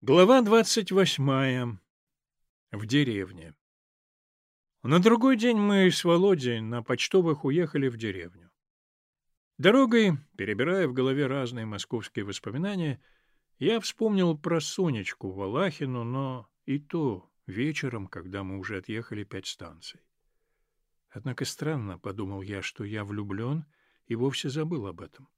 Глава двадцать восьмая. В деревне. На другой день мы с Володей на почтовых уехали в деревню. Дорогой, перебирая в голове разные московские воспоминания, я вспомнил про Сонечку Валахину, но и то вечером, когда мы уже отъехали пять станций. Однако странно, — подумал я, — что я влюблен и вовсе забыл об этом.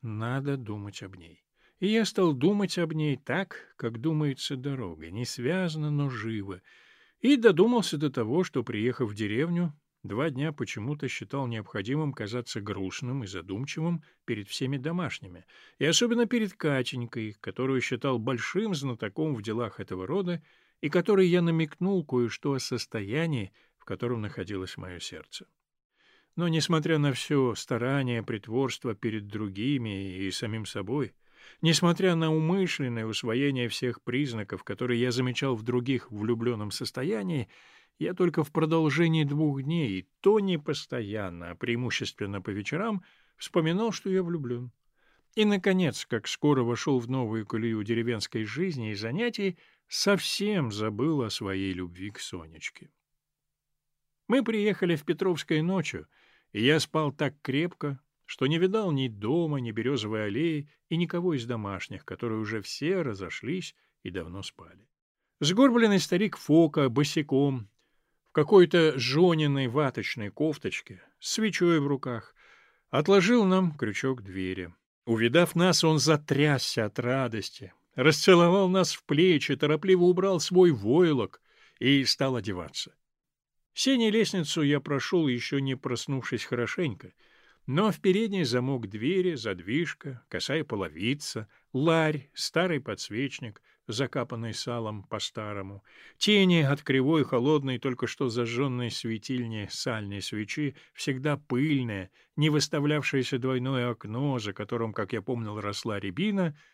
Надо думать об ней. И я стал думать об ней так, как думается дорога, не связано, но живо, и додумался до того, что, приехав в деревню, два дня почему-то считал необходимым казаться грустным и задумчивым перед всеми домашними, и особенно перед Катенькой, которую считал большим знатоком в делах этого рода, и которой я намекнул кое-что о состоянии, в котором находилось мое сердце. Но, несмотря на все старание, притворство перед другими и самим собой, — Несмотря на умышленное усвоение всех признаков, которые я замечал в других влюбленном состоянии, я только в продолжении двух дней, и то не постоянно, а преимущественно по вечерам, вспоминал, что я влюблен. И, наконец, как скоро вошел в новую колею деревенской жизни и занятий, совсем забыл о своей любви к Сонечке. Мы приехали в Петровское ночью, и я спал так крепко, что не видал ни дома, ни березовой аллеи и никого из домашних, которые уже все разошлись и давно спали. Сгорбленный старик Фока босиком, в какой-то жжениной ваточной кофточке, с свечой в руках, отложил нам крючок двери. Увидав нас, он затрясся от радости, расцеловал нас в плечи, торопливо убрал свой войлок и стал одеваться. Сеней лестницу я прошел, еще не проснувшись хорошенько — но в передней замок двери, задвижка, косая половица, ларь, старый подсвечник, закапанный салом по-старому, тени от кривой, холодной, только что зажженной светильни сальной свечи, всегда пыльное, не выставлявшееся двойное окно, за которым, как я помнил, росла рябина —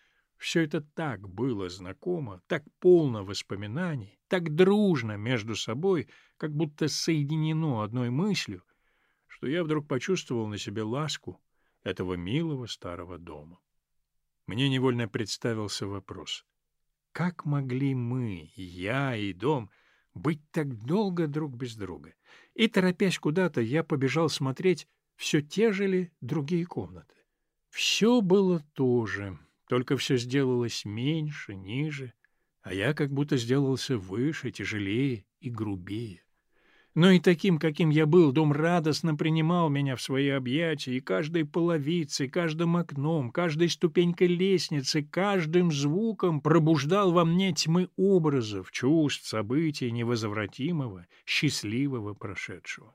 все это так было знакомо, так полно воспоминаний, так дружно между собой, как будто соединено одной мыслью, что я вдруг почувствовал на себе ласку этого милого старого дома. Мне невольно представился вопрос. Как могли мы, я и дом, быть так долго друг без друга? И, торопясь куда-то, я побежал смотреть, все те же ли другие комнаты. Все было то же, только все сделалось меньше, ниже, а я как будто сделался выше, тяжелее и грубее. Но и таким, каким я был, дом радостно принимал меня в свои объятия, и каждой половицей, каждым окном, каждой ступенькой лестницы, каждым звуком пробуждал во мне тьмы образов, чувств, событий невозвратимого, счастливого прошедшего.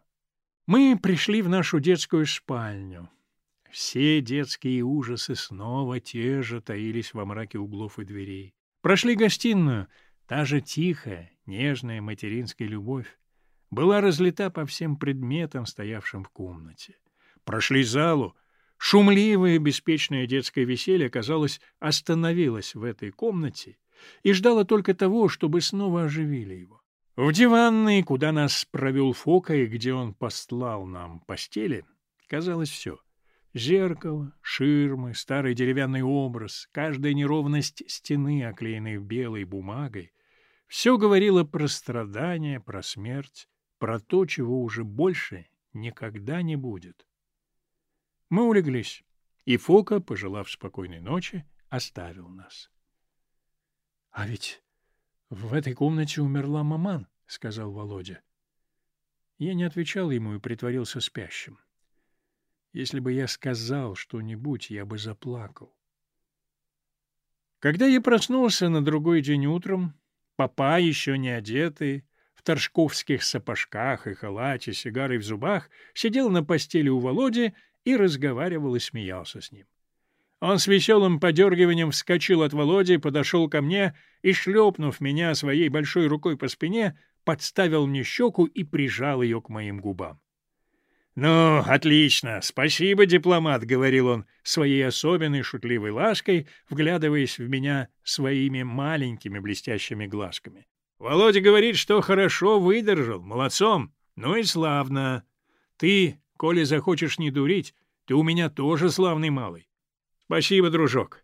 Мы пришли в нашу детскую спальню. Все детские ужасы снова те же таились во мраке углов и дверей. Прошли гостиную, та же тихая, нежная материнская любовь была разлита по всем предметам, стоявшим в комнате. Прошли залу. Шумливое беспечное детское веселье, казалось, остановилось в этой комнате и ждало только того, чтобы снова оживили его. В диванной, куда нас провел Фока и где он послал нам постели, казалось все. Зеркало, ширмы, старый деревянный образ, каждая неровность стены, оклеенной белой бумагой, все говорило про страдания, про смерть, про то, чего уже больше никогда не будет. Мы улеглись, и Фока, пожелав спокойной ночи, оставил нас. — А ведь в этой комнате умерла маман, — сказал Володя. Я не отвечал ему и притворился спящим. Если бы я сказал что-нибудь, я бы заплакал. Когда я проснулся на другой день утром, папа, еще не одетый, торжковских сапожках и халате, сигарой в зубах, сидел на постели у Володи и разговаривал и смеялся с ним. Он с веселым подергиванием вскочил от Володи, подошел ко мне и, шлепнув меня своей большой рукой по спине, подставил мне щеку и прижал ее к моим губам. «Ну, отлично! Спасибо, дипломат!» — говорил он своей особенной шутливой лаской, вглядываясь в меня своими маленькими блестящими глазками. Володя говорит, что хорошо выдержал, молодцом. Ну и славно. Ты, коли захочешь не дурить, ты у меня тоже славный малый. Спасибо, дружок.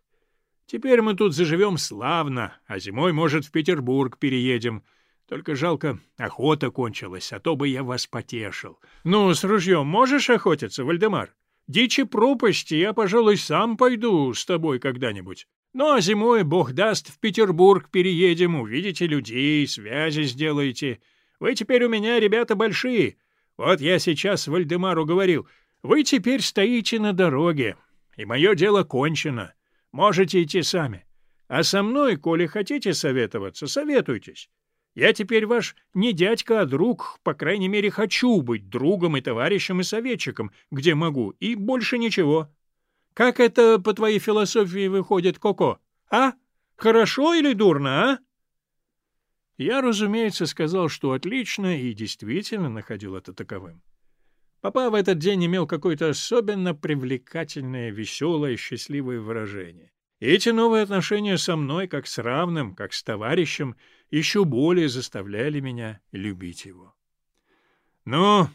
Теперь мы тут заживем славно, а зимой, может, в Петербург переедем. Только жалко, охота кончилась, а то бы я вас потешил. Ну, с ружьем можешь охотиться, Вальдемар? Дичи пропасти, я, пожалуй, сам пойду с тобой когда-нибудь. Ну, а зимой, бог даст, в Петербург переедем, увидите людей, связи сделаете. Вы теперь у меня, ребята, большие. Вот я сейчас Вальдемару говорил, вы теперь стоите на дороге, и мое дело кончено. Можете идти сами. А со мной, коли хотите советоваться, советуйтесь. Я теперь ваш не дядька, а друг, по крайней мере, хочу быть другом и товарищем и советчиком, где могу, и больше ничего. Как это по твоей философии выходит, Коко? А? Хорошо или дурно, а? Я, разумеется, сказал, что отлично, и действительно находил это таковым. Папа в этот день имел какое-то особенно привлекательное, веселое, счастливое выражение. Эти новые отношения со мной, как с равным, как с товарищем, еще более заставляли меня любить его. — Ну,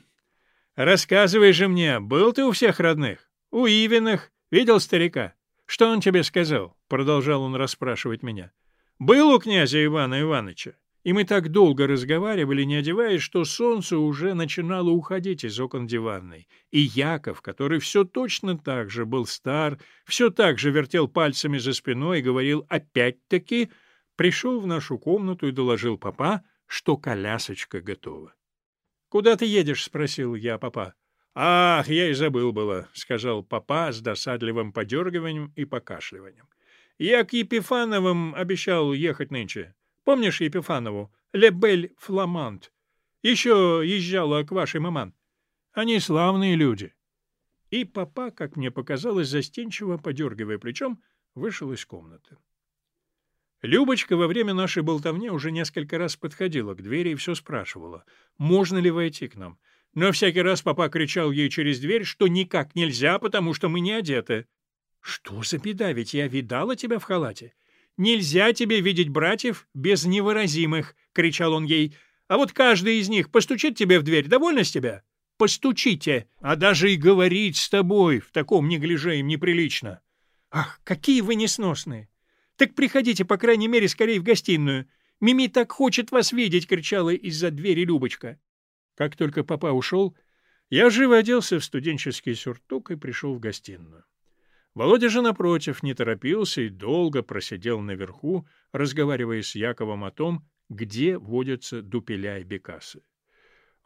рассказывай же мне, был ты у всех родных? У Ивиных? Видел старика? Что он тебе сказал? — продолжал он расспрашивать меня. — Был у князя Ивана Ивановича? И мы так долго разговаривали, не одеваясь, что солнце уже начинало уходить из окон диванной. И Яков, который все точно так же был стар, все так же вертел пальцами за спиной и говорил «опять-таки», пришел в нашу комнату и доложил папа, что колясочка готова. «Куда ты едешь?» — спросил я папа. «Ах, я и забыл было», — сказал папа с досадливым подергиванием и покашливанием. «Я к Епифановым обещал ехать нынче. Помнишь Епифанову? Лебель Фламант. Еще езжала к вашей маман. Они славные люди. И папа, как мне показалось, застенчиво, подергивая плечом, вышел из комнаты. Любочка во время нашей болтовни уже несколько раз подходила к двери и все спрашивала, можно ли войти к нам. Но всякий раз папа кричал ей через дверь, что никак нельзя, потому что мы не одеты. «Что за беда, ведь я видала тебя в халате. «Нельзя тебе видеть братьев без невыразимых!» — кричал он ей. «А вот каждый из них постучит тебе в дверь. Довольно с тебя? Постучите! А даже и говорить с тобой в таком неглиже им неприлично!» «Ах, какие вы несносные! Так приходите, по крайней мере, скорее в гостиную. Мими так хочет вас видеть!» — кричала из-за двери Любочка. Как только папа ушел, я живо оделся в студенческий сюртук и пришел в гостиную. Володя же, напротив, не торопился и долго просидел наверху, разговаривая с Яковом о том, где водятся дупеля и бекасы.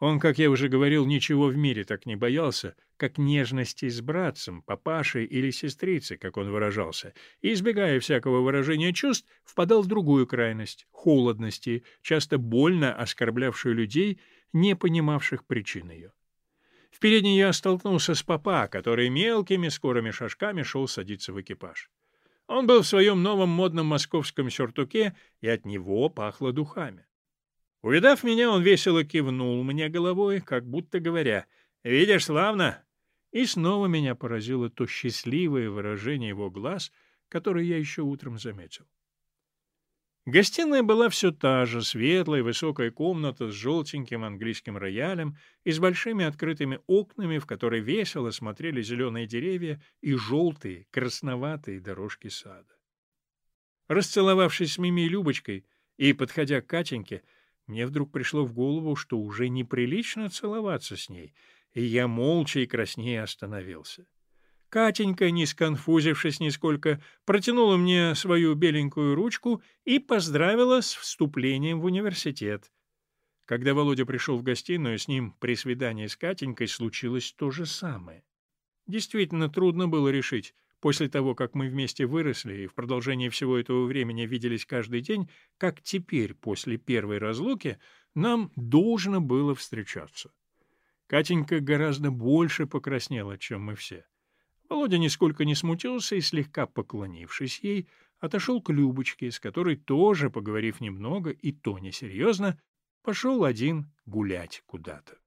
Он, как я уже говорил, ничего в мире так не боялся, как нежности с братцем, папашей или сестрицей, как он выражался, и, избегая всякого выражения чувств, впадал в другую крайность — холодности, часто больно оскорблявшую людей, не понимавших причин ее. В передней я столкнулся с папа, который мелкими скорыми шажками шел садиться в экипаж. Он был в своем новом модном московском сюртуке, и от него пахло духами. Увидав меня, он весело кивнул мне головой, как будто говоря «Видишь, славно!» И снова меня поразило то счастливое выражение его глаз, которое я еще утром заметил. Гостиная была все та же, светлая, высокая комната с желтеньким английским роялем и с большими открытыми окнами, в которые весело смотрели зеленые деревья и желтые, красноватые дорожки сада. Расцеловавшись с Мими и Любочкой и подходя к Катеньке, мне вдруг пришло в голову, что уже неприлично целоваться с ней, и я молча и краснее остановился. Катенька, не сконфузившись нисколько, протянула мне свою беленькую ручку и поздравила с вступлением в университет. Когда Володя пришел в гостиную, с ним при свидании с Катенькой случилось то же самое. Действительно трудно было решить, после того, как мы вместе выросли и в продолжении всего этого времени виделись каждый день, как теперь, после первой разлуки, нам должно было встречаться. Катенька гораздо больше покраснела, чем мы все. Володя нисколько не смутился и, слегка поклонившись ей, отошел к Любочке, с которой тоже, поговорив немного, и то несерьезно, пошел один гулять куда-то.